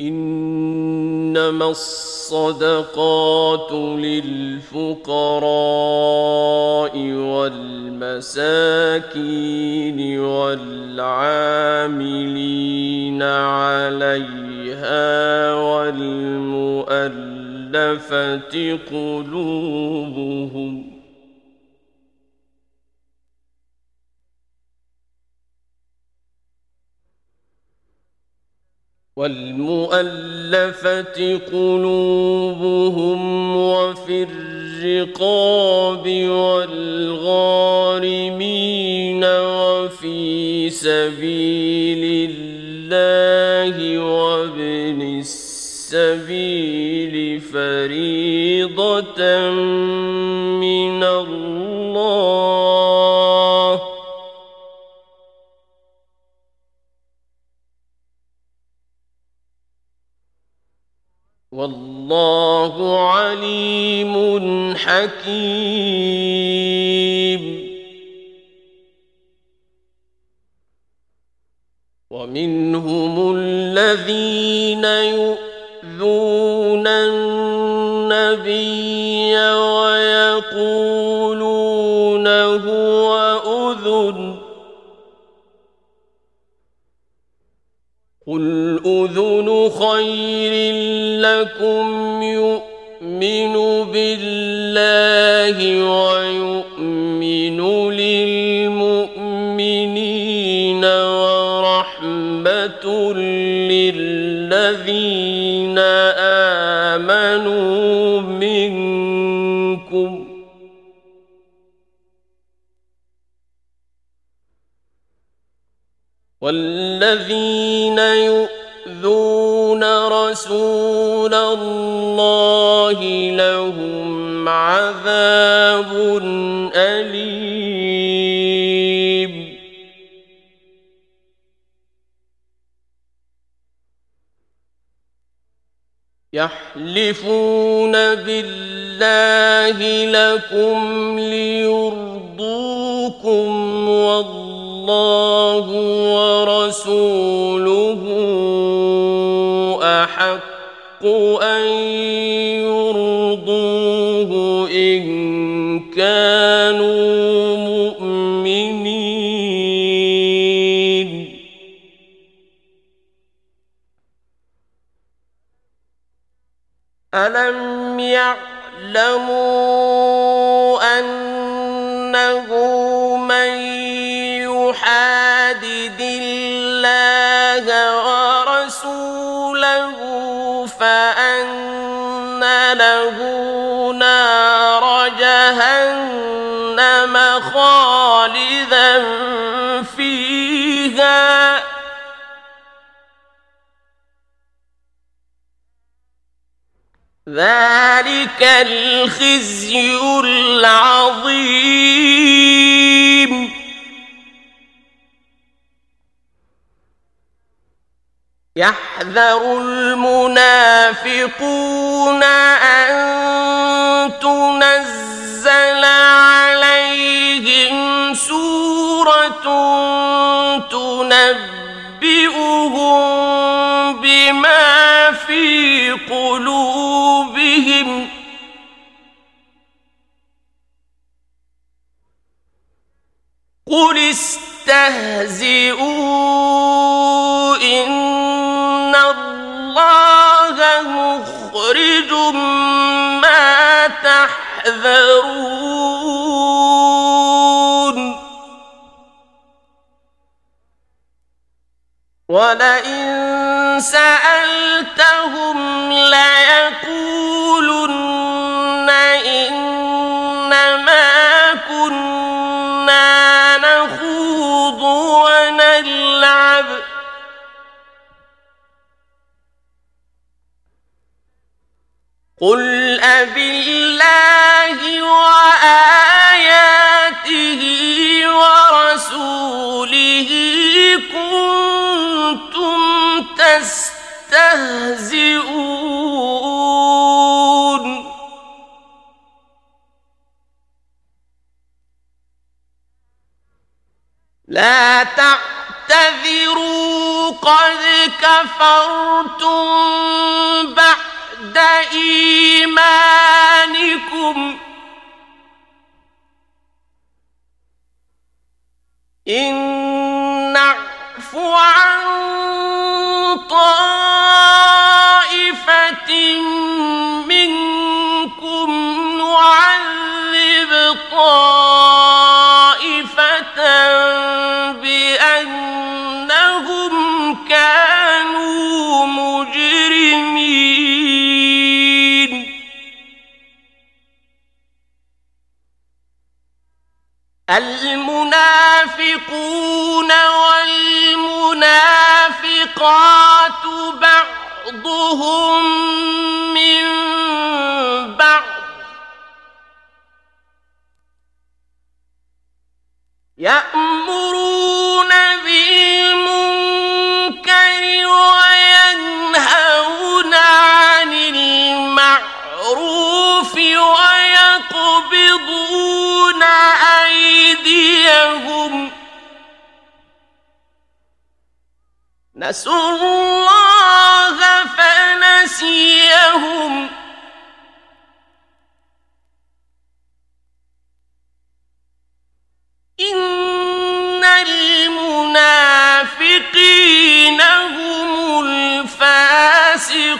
إنما الصدقات للفقراء والمساكين والعاملين عليها والمؤلفة قلوبهم والمؤلفة قلوبهم وفي الرقاب والغارمين وفي سبيل الله وابن السبيل فريضة من الله والله عليم حكيم ومنهم الذين يؤذون النبي ويقولون هو أذن قل أذن خير لكم يؤمن بالله ويؤمن للمؤمنين ورحمة للذين آمنوا منكم والذين يؤمنون يؤذون رسول الله لهم عذاب أليم يحلفون بالله لكم ليرضوكم والله ورسوله ألم يعلموا أنه من يحادد الله ورسوله فأن له نار جهنم خالدا ذلك الخزي العظيم يحذر المنافقون أن تنزل عليهم سورة تنبئهم بما في قلوبهم قل استهزئوا إن الله مخرج ما تحذرون. ولئن سألتهم ليقولن قل أبالله وآياته ورسوله كنتم تستهزئون لا تعتذروا قد كفرتم منكم إيمان المنافقون والمنافقات بعضهم من بعض. يأمرون بالمنكر نسوا الله فنسيهم إن المنافقين هم الفاسقون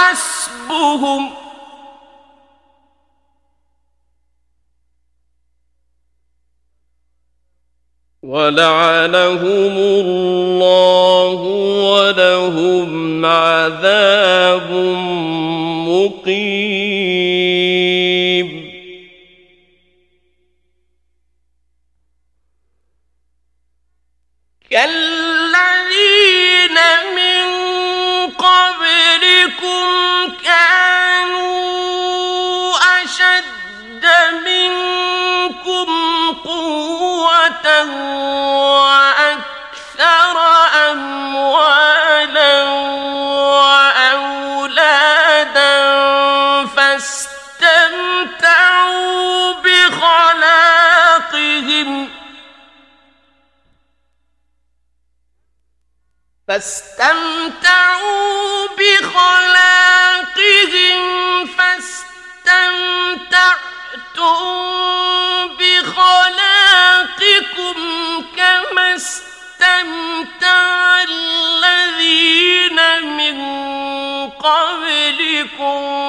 حسبهم ولعنهم الله ولهم عذاب مقيم فاستمتعوا بخلاقهم فاستمتعتم بخلاقكم كما استمتع الذين من قبلكم.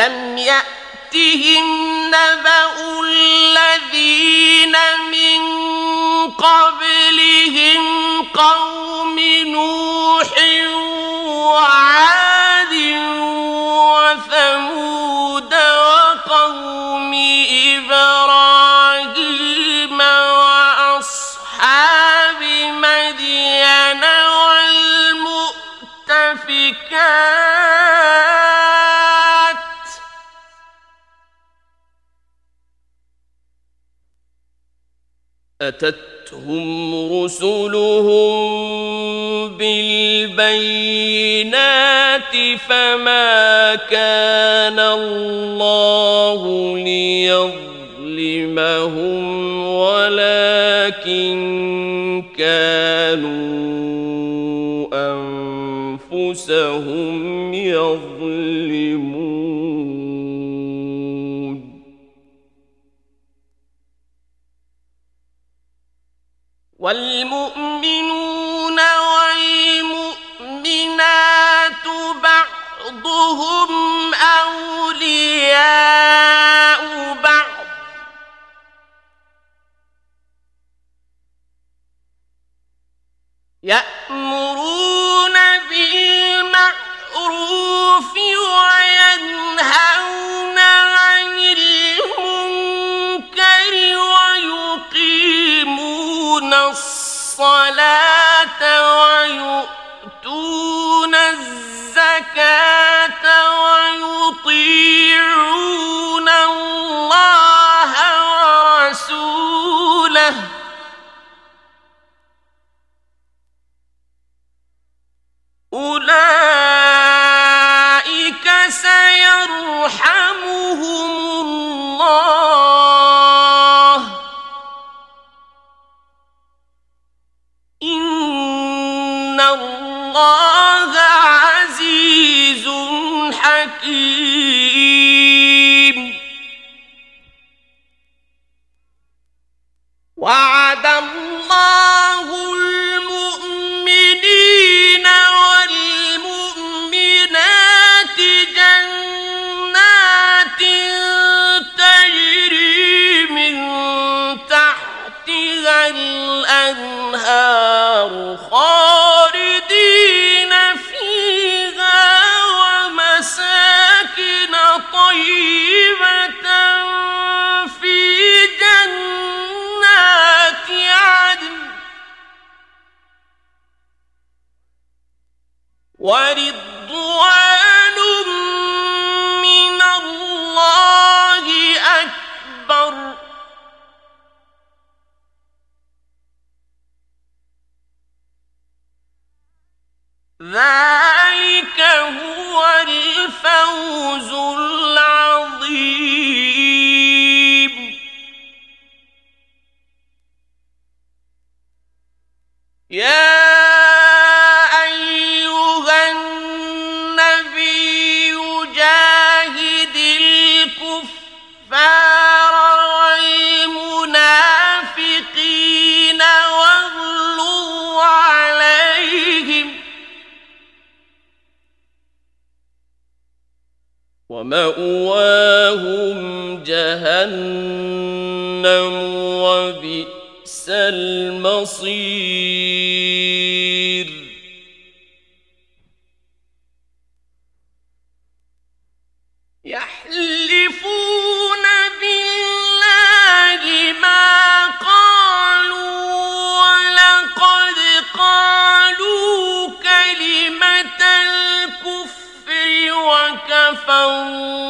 ألم يأتهم نبأ الذين من قبلهم قوم نوح وعاد أتتهم رسلهم بالبينات فما كان الله ليظلمهم ولكن كانوا أنفسهم يظلمون والمؤمنون ورضوان من الله أكبر. ذلك هو الفوز العظيم. يا جهنم وبئس المصير. يحلفون بالله ما قالوا ولقد قالوا كلمة الكفر وكفروا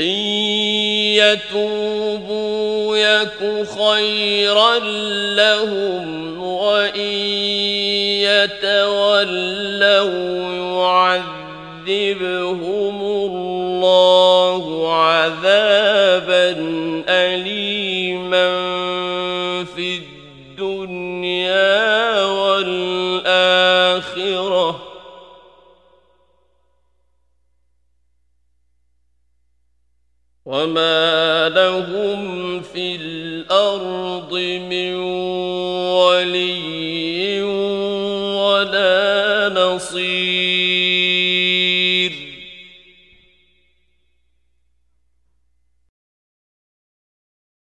فإن يتوبوا يك خيرا لهم وإن يتولوا يعذبهم الله عذابا أليما في الدنيا وما